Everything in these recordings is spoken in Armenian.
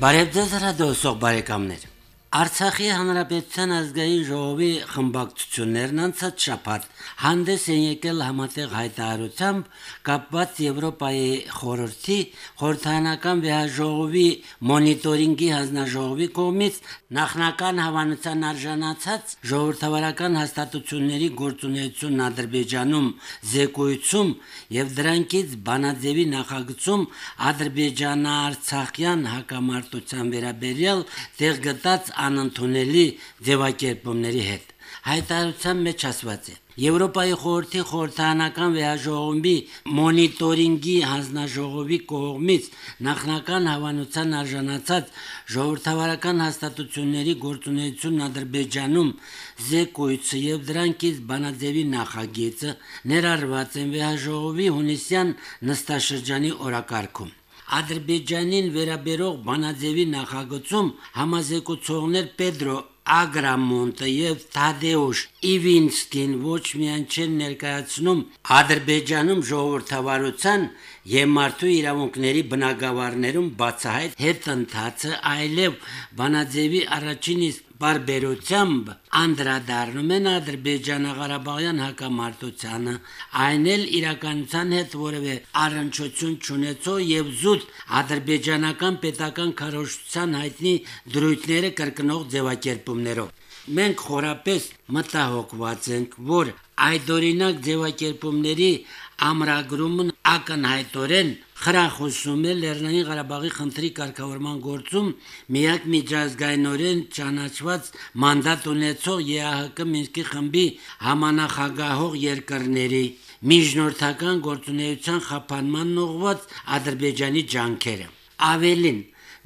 Բարև ձեզ հրադոսող բարեկամներ։ Արցախի հանրապետության ազգային ժողովի խմբակցություններն անցած շաբաթ հանդես են եկել համատեղ հայտարարությամբ կապված Եվրոպայի խորհրդի խորհրդանական վեհաժողովի մոնիտորինգի հանձնաժողովի կողմից նախնական հավանության արժանացած ժողովրդավարական հաստատությունների գործունեությունն Ադրբեջանում զեկույցում եւ դրանքից բանաձևի նախագծում Ադրբեջանա-Արցախյան հակամարտության վերաբերյալ տեղ գտած անընդունելի ձևակերպումների հետ։ Հայտարարության մեջ ասված է. Եվրոպայի խորհրդի խորհրդանական վեհաժողովի մոնիտորինգի հանձնաժողովի կողմից նախնական հավանության արժանացած ժողովրդավարական հաստատությունների գործունեությունն Ադրբեջանում զեկույցը եւ դրանքից բանաձևի նախագիծը ներառված են վեհաժողովի հունիսյան նստաշրջանի օրակարգում։ Ադրբեջանին վերաբերող բանաձևի նախագծում համազեկուցողներ Պեդրո Ագրամոնտը եւ Թադեուշ Իվինսկին ոչ միայն չեն ներկայացնում Ադրբեջանում ժողովրդավարության եւ մարդու իրավունքների բնագավառներում բացահայտ հետընթացը, այլև բանաձևի առաջին իսկ բարբերությամբ անդրադառնում են Ադրբեջանա-Ղարաբաղյան հակամարտությանը, այն էլ իրականության հետ որևէ առնչություն չունեցող եւ զուտ ադրբեջանական պետական քարոշչության հայտնի դրույթները կրկնող ձևակերպումներով։ Մենք խորապես մտահոգված ենք, որ այդ օրինակ ձևակերպումների ամրագրումն ակնհայտորեն խրախուսում է Լեռնային Ղարաբաղի խնդրի կարգավորման գործում միակ միջազգայինորեն ճանաչված մանդատ ունեցող ԵԱՀԿ Մինսկի խմբի համանախագահող երկրների միջնորդական գործունեության խափանման ուղղված Ադրբեջանի ջանքերը։ Ավելին,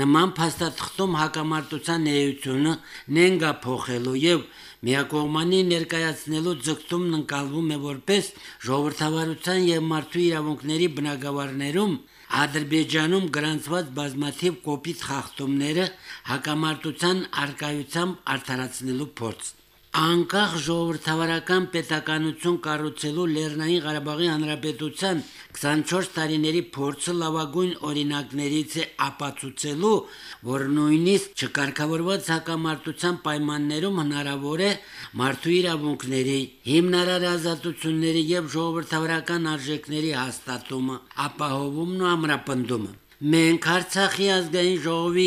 նման փաստաթղթում հակամարտության էությունը նենգա փոխելու եւ միակողմանի ներկայացնելու ձգտումն ընկալվում է որպես ժողովրդավարության եւ մարդու իրավունքների բնագավառներում Ադրբեջանում գրանցված բազմաթիվ կոպիտ խախտումները հակամարտության արկայությամբ արդարացնելու փորձ։ Անկախ ժողովրդավարական պետականություն կառուցելու Լեռնային Ղարաբաղի Հանրապետության 24 տարիների փորձը լավագույն օրինակներից է ապացուցելու, որ նույնիսկ չկարգավորված հակամարտության պայմաններում հնարավոր է մարդու իրավունքների, հիմնարար ազատությունների եւ ժողովրդավարական արժեքների հաստատումը, ապահովումն ու ամրապնդումը։ Մենք Արցախի ազգային ժողովի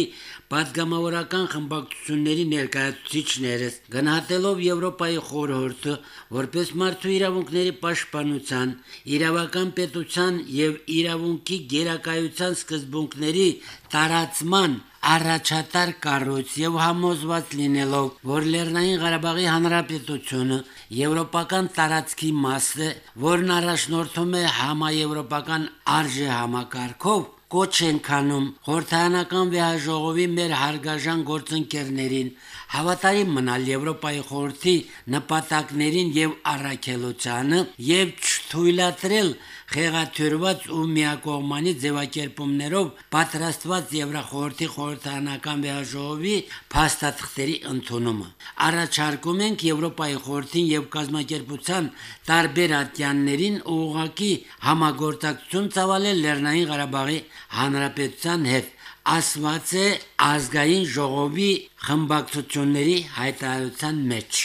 Պատգամավորական խմբակցությունների ներկայացուցիչները գնահատելով Եվրոպայի խորհուրդը որպես մարդու իրավունքների պաշտպանության, իրավական պետության եւ իրավունքի գերակայության սկզբունքների տարածման առաջատար կառույց եւ համոզված լինելով, որ Լեռնային Ղարաբաղի Հանրապետությունը եվրոպական տարածքի մաս է, որն առաջնորդում է համաեվրոպական արժե համակարգով, կոչ են քանում խորհրդանական վեհաժողովի մեր հարգաժան գործընկերներին հավատարիմ մնալ Եվրոպայի խորհրդի նպատակներին եւ առաքելությանը եւ չթույլատրել խեղաթյուրված ու միակողմանի ձևակերպումներով պատրաստված Եվրախորհրդի խորհրդանական վեհաժողովի փաստաթղթերի ընդունումը։ Առաջարկում ենք Եվրոպայի խորհրդին եւ կազմակերպության տարբեր ատյաններին ուղղակի համագործակցություն ծավալել Լեռնային Ղարաբաղի Հանրապետության հետ ասված է ազգային ժողովի խմբակցությունների հայտարարության մեջ։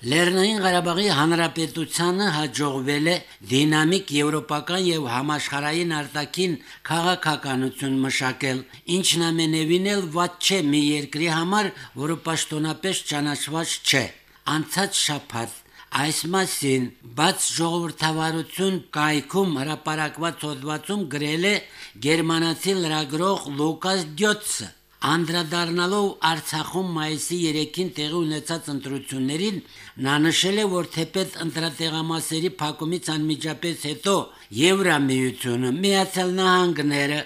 Լեռնային Ղարաբաղի Հանրապետությանը հաջողվել է դինամիկ եվրոպական եւ համաշխարհային արտաքին քաղաքականություն մշակել, ինչն ամենևին էլ ված չէ մի երկրի համար, որը պաշտոնապես ճանաչված չէ։ Անցած շաբաթ Այս մասին բաց ժողովրդավարություն կայքում հրապարակված հոդվածում գրել է գերմանացի լրագրող Լուկաս Դյոցը Անդրադառնալով Արցախում մայիսի 3-ին տեղի ունեցած ընտրություններին, նա նշել է, որ թեպետ ընտրատեղամասերի փակումից անմիջապես հետո Եվրամիությունը, Միացյալ Նահանգները,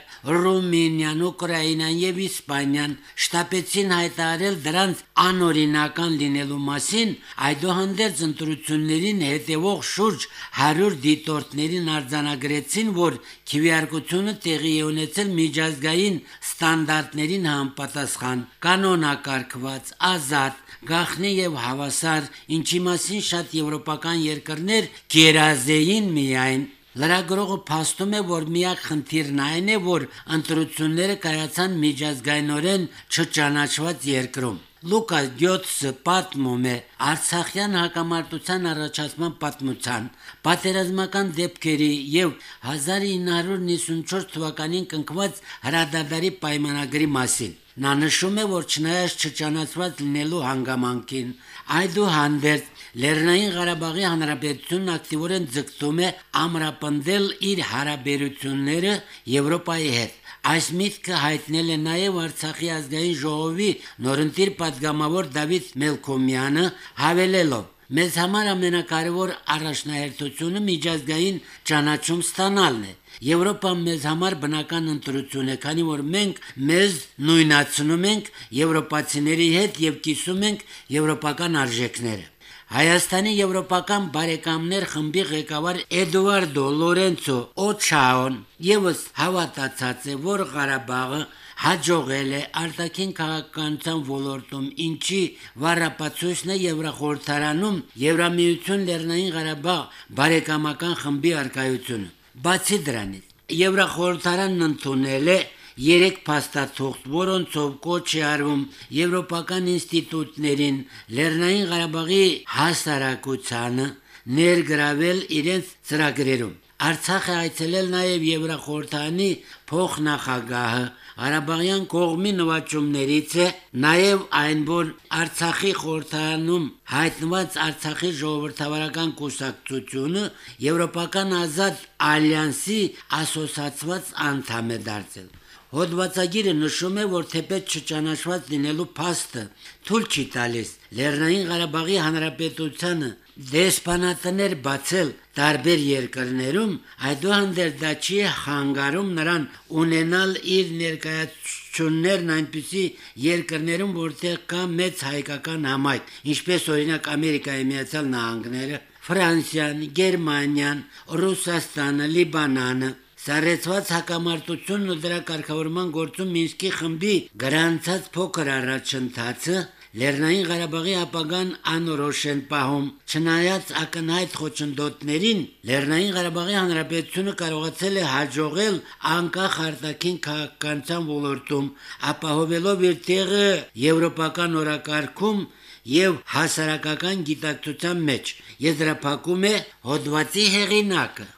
Ռումինիան, Ուկրաինան եւ Իսպանիան շտապեցին հայտարարել դրանց անօրինական լինելու մասին, այդուհանդերձ ընտրություններին հետևող շուրջ 100 դիտորդներին արձանագրեցին, որ քվեարկությունը տեղի է ունեցել միջազգային ստանդարտներին համապատասխան, կանոնակարգված, ազատ, գախնի եւ հավասար, ինչի մասին շատ եվրոպական երկրներ գերազեին միայն Լրագրողը փաստում է, որ միակ խնդիրն այն է, որ ընտրությունները կայացան միջազգայինորեն չճանաչված երկրում։ Լուկա Գյոցը պատմում է Արցախյան հակամարտության առաջացման պատմության, պատերազմական դեպքերի եւ 1994 թվականին կնքված հրադադարի պայմանագրի մասին։ Նա նշում է, որ չնայած չճանաչված լինելու հանգամանքին, այդուհանդերձ Լեռնային Ղարաբաղի Հանրապետությունն ակտիվորեն ձգտում է ամրապնդել իր հարաբերությունները Եվրոպայի հետ։ Այս միտքը հայտնել է նաև Արցախի ազգային ժողովի նորընտիր падգամավոր Դավիթ Մելքոմյանը, հավելելով. Մեզ համար ամենակարևոր առաջնահերթությունը միջազգային ճանաչում ստանալն է։ Եվրոպան մեզ համար բնական ընտրություն է, քանի որ մենք մեզ նույնացնում ենք եվրոպացիների հետ եւ կիսում ենք եվրոպական արժեքները։ Հայաստանի եվրոպական բարեկամներ խմբի ղեկավար Էդուարդո Լորենցո Օչաոն եւս հավատացած է, որ Ղարաբաղը հաջողել է արտաքին քաղաքականության ոլորտում, ինչի վառապացույցն է Եվրախորհրդարանում Եվրամիություն Լեռնային Ղարաբաղ բարեկամական խմբի արկայությունը։ Բացի դրանից, Եվրախորհրդարանն ընդունել է երեք փաստաթուղթ, որոնցով կոչ է արվում եվրոպական ինստիտուտներին Լեռնային Ղարաբաղի հասարակությանը ներգրավել իրենց ծրագրերում։ Արցախ է այցելել նաև Եվրախորհրդանի փոխնախագահը Արաբաղյան կողմի նվաճումներից է նաև այն, որ Արցախի խորհրդանում հայտնված Արցախի ժողովրդավարական կուսակցությունը Եվրոպական ազատ ալյանսի ասոցացված անդամ է դարձել։ Հոդվածագիրը նշում է, որ թեպետ չճանաչված լինելու փաստը թույլ չի տալիս Լեռնային Ղարաբաղի Հանրապետությանը դեսպանատներ բացել տարբեր երկրներում, այդուհանդերձ դա չի հանգարում նրան ունենալ իր ներկայացություններն այնպիսի երկրներում, որտեղ կա մեծ հայկական համայնք, ինչպես օրինակ Ամերիկայի Միացյալ Նահանգները, Ֆրանսիան, Գերմանիան, Ռուսաստանը, Լիբանանը, Սարեցված հակամարտությունն ու դրա կարգավորման գործում Մինսկի խմբի գրանցած փոքր առաջընթացը Լեռնային Ղարաբաղի ապագան անորոշ են պահում։ Չնայած ակնհայտ խոչընդոտներին, Լեռնային Ղարաբաղի Հանրապետությունը կարողացել է հաջողել անկախ արտաքին քաղաքականության ոլորտում, ապահովելով իր տեղը եվրոպական օրակարգում եւ հասարակական գիտակցության մեջ։ Եզրափակում է հոդվածի հեղինակը։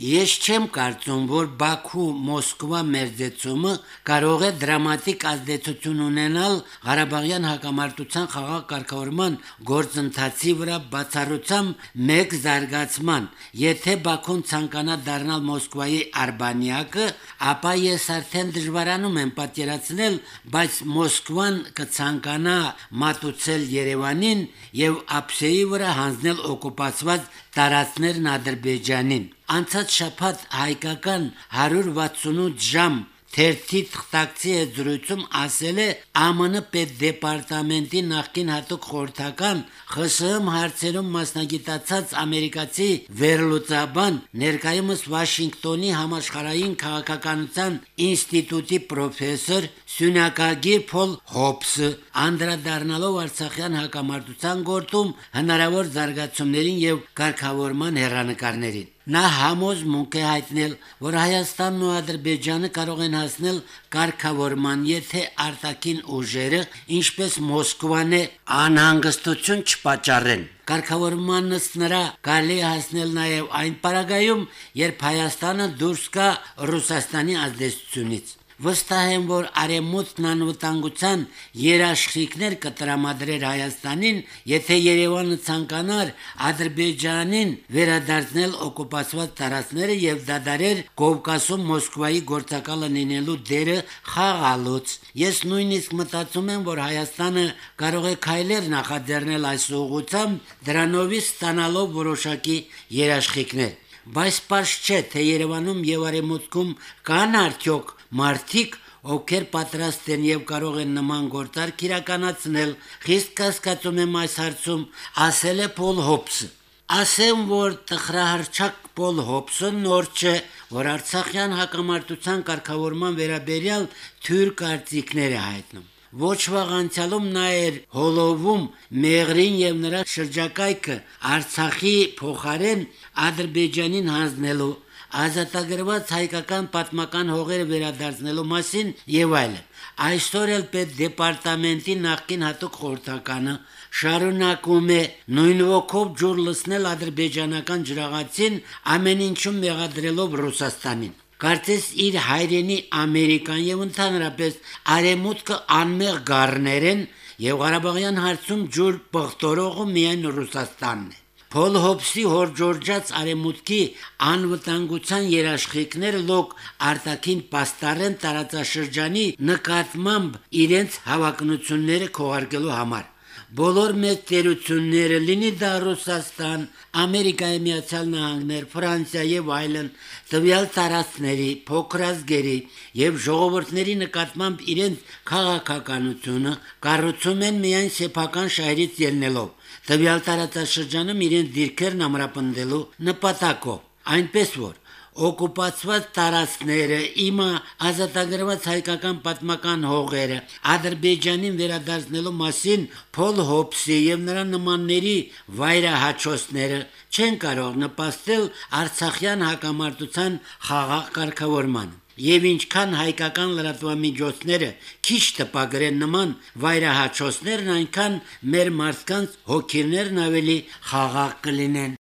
Ես չեմ կարծում, որ Բաքու-Մոսկվա մերձեցումը կարող է դրամատիկ ազդեցություն ունենալ Ղարաբաղյան հակամարտության խաղաղ կարգավորման գործընթացի վրա բացառությամբ մեկ զարգացման։ Եթե Բաքուն ցանկանա դառնալ Մոսկվայի արբանյակը, ապա ես արդեն դժվարանում եմ պատկերացնել, բայց Մոսկվան կցանկանա մատուցել Երևանին եւ ափսեի վրա հանձնել օկուպացված տարածքներն Ադրբեջանին։ Անցած շաբաթ հայկական 168 ժամ Թերթի թղթակցի հետ զրույցում ասել է ԱՄՆ պետդեպարտամենտի նախկին հատուկ խորհրդական ԽՍՀՄ հարցերում մասնագիտացած ամերիկացի վերլուծաբան ներկայումս Վաշինգտոնի համաշխարհային քաղաքականության ինստիտուտի պրոֆեսոր Սյունակագիր Փոլ Հոբսը անդրադառնալով Արցախյան հակամարտության գործում հնարավոր զարգացումներին եւ կարգավորման հերանեկարներին Նա համոզմունք է հայտնել, որ Հայաստանն ու Ադրբեջանը կարող են հասնել կարգավորման, եթե արտաքին ուժերը, ինչպես Մոսկվան է, անհանգստություն չպաճառեն։ Կարգավորման ըստ նրա է հասնել նաև այն պարագայում, երբ Հայաստանը դուրս գա Ռուսաստանի ազդեցությունից։ Վստահ եմ, որ արեմուտն անվտանգության երաշխիքներ կտրամադրեր Հայաստանին, եթե Երևանը ցանկանար Ադրբեջանին վերադարձնել օկուպացված տարածքները եւ դադարեր Կովկասում Մոսկվայի գործակալը լինելու դերը խաղալուց։ Ես նույնիսկ մտածում եմ, որ Հայաստանը կարող է քայլեր նախաձեռնել այս ուղղությամբ, դրանովից ստանալով որոշակի երաշխիքներ բայց պարզ չէ թե Երևանում եւ Արեմուտքում կան արդյոք մարդիկ, ովքեր պատրաստ են եւ կարող են նման գործարք իրականացնել։ Խիստ կասկածում եմ այս հարցում, ասել է Պոլ Հոբսը։ Ասեմ, որ տխրահարչակ Պոլ Հոբսը նոր չէ, որ Արցախյան հակամարտության կարգավորման վերաբերյալ թյուր կարծիքներ է հայտնում։ ոչ վաղ անցյալում նա էր հոլովում Մեղրին եւ նրա շրջակայքը Արցախի փոխարեն Ադրբեջանին հանձնելու ազատագրված հայկական պատմական հողերը վերադարձնելու մասին եւ այլն։ Այսօր էլ պետ դեպարտամենտի նախկին հատուկ խորհրդականը շարունակում է նույն ոգով ջուր լցնել ադրբեջանական ջրաղացին ամեն ինչում մեղադրելով Ռուսաստանին։ Կարծես իր հայրենի Ամերիկան եւ ընդհանրապես արեմուտքը անմեղ գառներեն եւ Ղարաբաղյան հարցում ջուր պղտորողը միայն Ռուսաստանն է։ Փոլ Հոբսի հորժորջած արեմուտքի անվտանգության երաշխիքները լոկ արտաքին պաստառեն տարածաշրջանի նկատմամբ իրենց հավակնությունները քողարկելու համար բոլոր մեծ տերությունները, լինի դա Ռուսաստան, Ամերիկայի Միացյալ Նահանգներ, Ֆրանսիա եւ այլն, տվյալ տարածքների, փոքրազգերի եւ ժողովուրդների նկատմամբ իրենց քաղաքականությունը կառուցում են միայն սեփական շահերից ելնելով, տվյալ տարածաշրջանում իրենց դիրքերն ամրապնդելու նպատակով, այնպես որ օկուպացված տարածքները, իմը ազատագրված հայկական պատմական հողերը, Ադրբեջանին վերադարձնելու մասին Փոլ Հոբսի եւ նրա նմանների վայրահաչոցները չեն կարող նպաստել Արցախյան հակամարտության խաղաղ կարգավորման։ Եվ ինչքան հայկական լրատվամիջոցները քիչ տպագրեն նման վայրահաչոցներն, այնքան մեր մարդկանց հոգիներն ավելի խաղաղ կլինեն։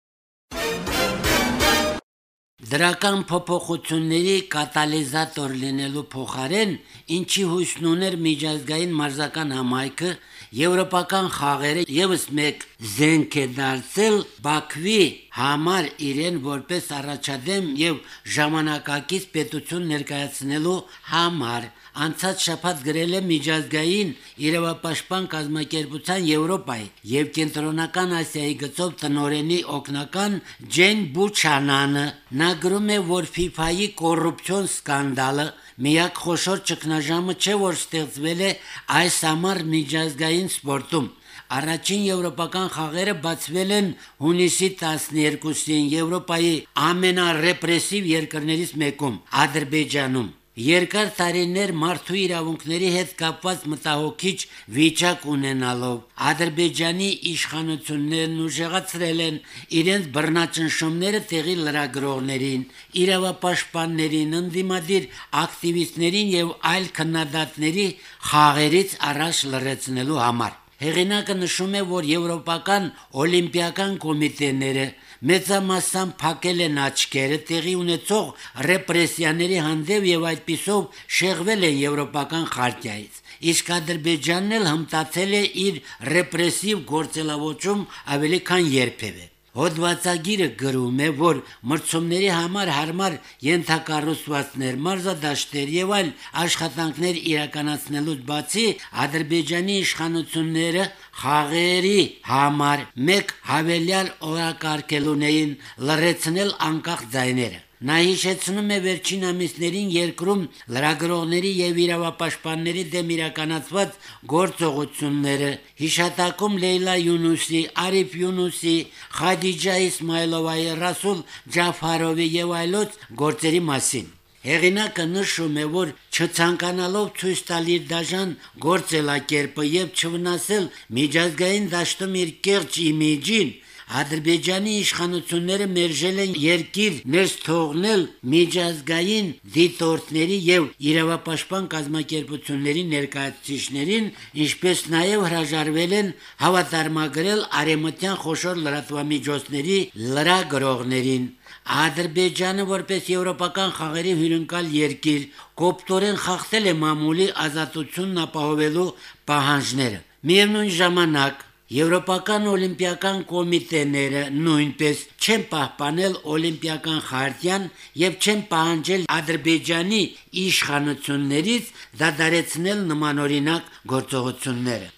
Դրական փոփոխությունների կատալիզատոր լինելու փոխարեն, ինչի հույսն ուներ միջազգային մարզական համայնքը, եվրոպական խաղերը եւս մեկ զենք է դարձել Բաքվի համար իրեն որպես առաջադեմ եւ ժամանակակից պետություն ներկայացնելու համար անցած շաբաթ գրել է միջազգային իրավապաշտպան կազմակերպության Եվրոպայի եւ Կենտրոնական Ասիայի գծով տնորենի օկնական Ջեն Բուչանանը նա գրում է, որ FIFA-ի կոռուպցիոն սկանդալը միակ խոշոր ճգնաժամը չէ, որ ստեղծվել է այս համար միջազգային սպորտում Առաջին եվրոպական խաղերը բացվել են հունիսի 12-ին Եվրոպայի ամենառեպրեսիվ երկրներից մեկում Ադրբեջանում։ Երկար տարիներ մարդու իրավունքների հետ կապված մտահոգիչ վիճակ ունենալով Ադրբեջանի իշխանություններն ուժեղացրել են իրենց բռնաճնշումները տեղի լրագրողներին, իրավապաշտպաններին, ընդդիմադիր ակտիվիստներին եւ այլ քննադատների խաղերից առաջ լրացնելու համար։ Հեղինակը նշում է, որ Եվրոպական օլիմպիական կոմիտեները մեծամասամբ փակել են աչքերը տեղի ունեցող ռեպրեսիաների հանդեպ եւ այդպիսով շեղվել են եվրոպական խարտիայից։ Իսկ Ադրբեջանն էլ հմտացել է իր ռեպրեսիվ գործելավոճում ավելի քան երբևէ։ Հոդվածագիրը գրում է, որ մրցումների համար հարմար յենթակառուցվածքներ, մարզադաշտեր եւ այլ աշխատանքներ իրականացնելուց բացի Ադրբեջանի իշխանությունները խաղերի համար մեկ հավելյալ օրակարգելունեին լրացնել անկախ ձայները։ Նա հիշեցնում է վերջին ամիսներին երկրում լրագրողների եւ իրավապաշտպանների դեմ իրականացված գործողությունները, հիշատակում Լեյլա Յունուսի, Արիֆ Յունուսի, Խադիջա Իսմայլովայի, Ռասուլ Ջաֆարովի եւ այլոց գործերի մասին։ Հեղինակը նշում է, որ չցանկանալով ցույց տալ իր դաժան գործելակերպը եւ չվնասել միջազգային դաշտում իր կեղծ իմիջին, Ադրբեջանի իշխանությունները մերժել են երկիր ներս թողնել միջազգային դիտորդների եւ իրավապաշտպան կազմակերպությունների ներկայացուցիչներին, ինչպես նաեւ հրաժարվել են հավատարմագրել արեմտյան խոշոր լրատվամիջոցների լրագրողներին։ Ադրբեջանը որպես եվրոպական խաղերի հյուրընկալ երկիր կոպտորեն խախտել է մամուլի ազատությունն ապահովելու պահանջները։ Միևնույն ժամանակ Եվրոպական օլիմպիական կոմիտեները նույնպես չեն պահպանել օլիմպիական խարտիան եւ չեն պահանջել Ադրբեջանի իշխանություններից դադարեցնել նմանօրինակ գործողությունները։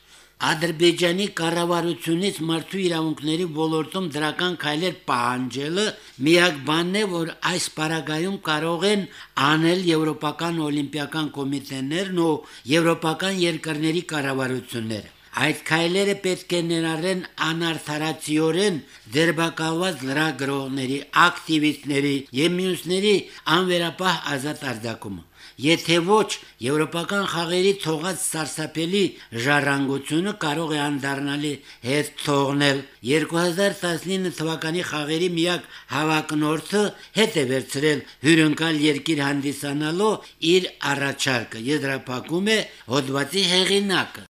Ադրբեջանի կառավարությունից մարդու իրավունքների ոլորտում դրական քայլեր պահանջելը միակ բանն է, որ այս պարագայում կարող են անել Եվրոպական օլիմպիական կոմիտեներն ու եվրոպական երկրների կառավարությունները։ Այդ քայլերը պետք է ներառեն անարթարացիորեն դերբակալված լրագրողների, ակտիվիստների եւ մյուսների անվերապահ ազատ արձակումը։ Եթե ոչ, եվրոպական խաղերի թողած սարսափելի ժառանգությունը կարող է անդառնալի հետ թողնել։ 2019 թվականի խաղերի միակ հավակնորդը հետ է վերցրել հյուրընկալ երկիր հանդիսանալու իր առաջարկը։ Եզրափակում է հոդվածի հեղինակը։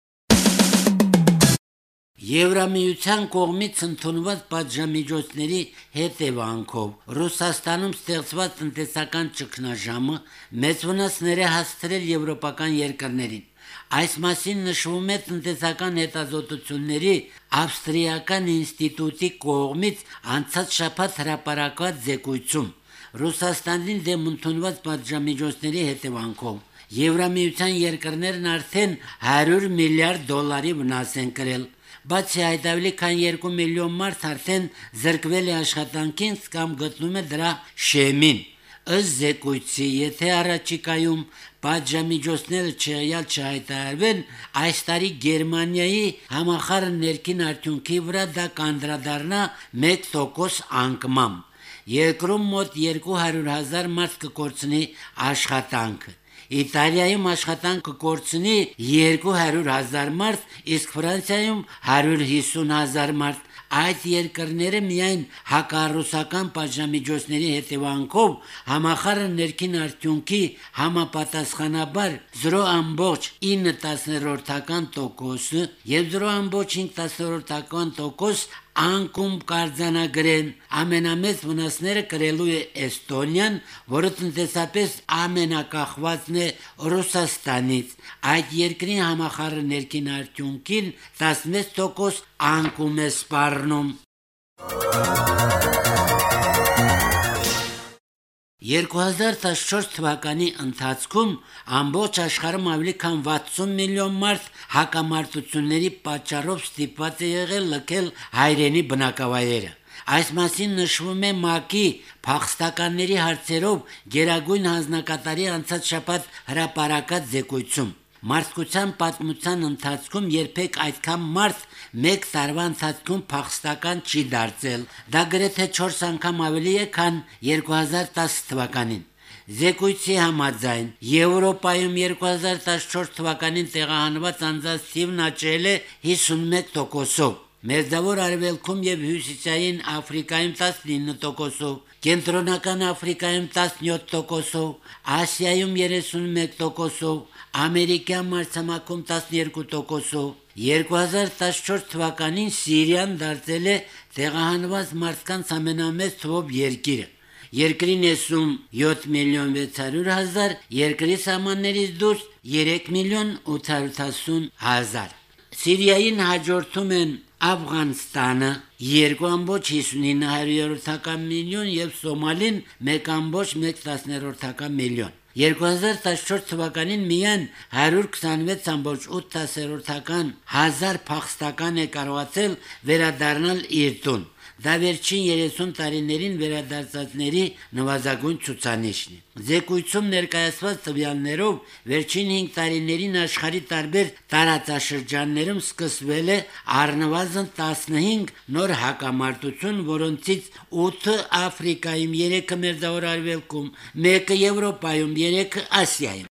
Եվրամիության կողմից ընդունված պատժամիջոցների հետևանքով Ռուսաստանում ստեղծված տնտեսական ճգնաժամը մեծ վնասներ է հասցրել եվրոպական երկրներին։ Այս մասին նշվում է տնտեսական հետազոտությունների ավստրիական ինստիտուտի կողմից անցած շաբաթ հրապարակված զեկույցում։ Ռուսաստանին դեմ ընդունված պատժամիջոցների հետևանքով Եվրամիության երկրներն արդեն 100 միլիարդ դոլարի վնաս են կրել Բացի այդ, ավելի քան 2 միլիոն մարդ արդեն զրկվել է աշխատանքից կամ գտնում է դրա շեմին։ Ըստ զեկույցի, եթե առաջիկայում պատժամիջոցները չեղյալ չհայտարարվեն, այս տարի Գերմանիայի համախառն ներքին արդյունքի վրա դա կանդրադառնա 1% անկմամբ։ Երկրում մոտ 200.000 մարդ կկորցնի աշխատանքը։ Իտալիայում աշխատանք կկորցնի 200.000 մարդ, իսկ Ֆրանսիայում 150.000 մարդ։ Այդ երկրները միայն հակառուսական պատժամիջոցների հետևանքով համախառն ներքին արդյունքի համապատասխանաբար 0.9%-ական տոկոսը եւ 0.5%-ական անկում կարձանագրեն ամենամեծ վնասները կրելու է Էստոնիան, որը տնտեսապես ամենակախվածն է Ռուսաստանից։ Այդ երկրի համախառն ներքին արդյունքին 16% անկում է սպառնում։ 2014 թվականի ընթացքում ամբողջ աշխարհում ավելի քան 60 միլիոն մարդ հակամարտությունների պատճառով ստիպված է եղել լքել հայրենի բնակավայրերը։ Այս մասին նշվում է ՄԱԿ-ի փախստականների հարցերով Գերագույն հանձնակատարի անցած շաբաթ հրապարակած զեկույցում։ Մարդկության պատմության ընթացքում երբեք այդքան մարդ մեկ տարվա ընթացքում փախստական չի դարձել։ Դա գրեթե 4 անգամ ավելի է, քան 2010 թվականին։ Զեկույցի համաձայն Եվրոպայում 2014 թվականին տեղահանված անձանց թիվն աճել է 51%-ով, Մերձավոր Արևելքում եւ Հյուսիսային Աֆրիկայում 19%-ով, Կենտրոնական Աֆրիկայում 17%-ով, Ասիայում 31%-ով, Ամերիկյան մարտամակում 12%-ով 2014 թվականին Սիրիան դարձել է տեղահանված մարդկանց ամենամեծ թվով երկիրը։ Երկրի ներսում 7 միլիոն 600 հազար, երկրի սահմաններից դուրս 3 միլիոն 810 հազար։ Սիրիային հաջորդում են Աֆղանստանը 2.59 միլիոն եւ Սոմալին 1.1 միլիոն։ 2014 թվականին միայն 126.8 հազար փախստական է կարողացել վերադառնալ իր տուն։ Դա վերջին 30 տարիներին վերադարձածների նվազագույն ցուցանիշն է։ Զեկույցում ներկայացված տվյալներով վերջին 5 տարիներին աշխարի տարբեր տարածաշրջաններում սկսվել է առնվազն 15 նոր հակամարտություն, որոնցից 8-ը Աֆրիկայում, 3-ը Մերձավոր Արևելքում, 1-ը Եվրոպայում, 3-ը Ասիայում։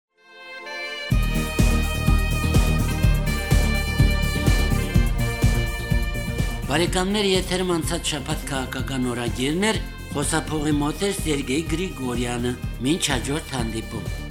Բարեկամներ եթերում անցած շաբաթ քաղաքական օրագիրներ խոսափողի մոտ է Սերգեյ Գրիգորյանը։ Մինչ հաջորդ հանդիպում։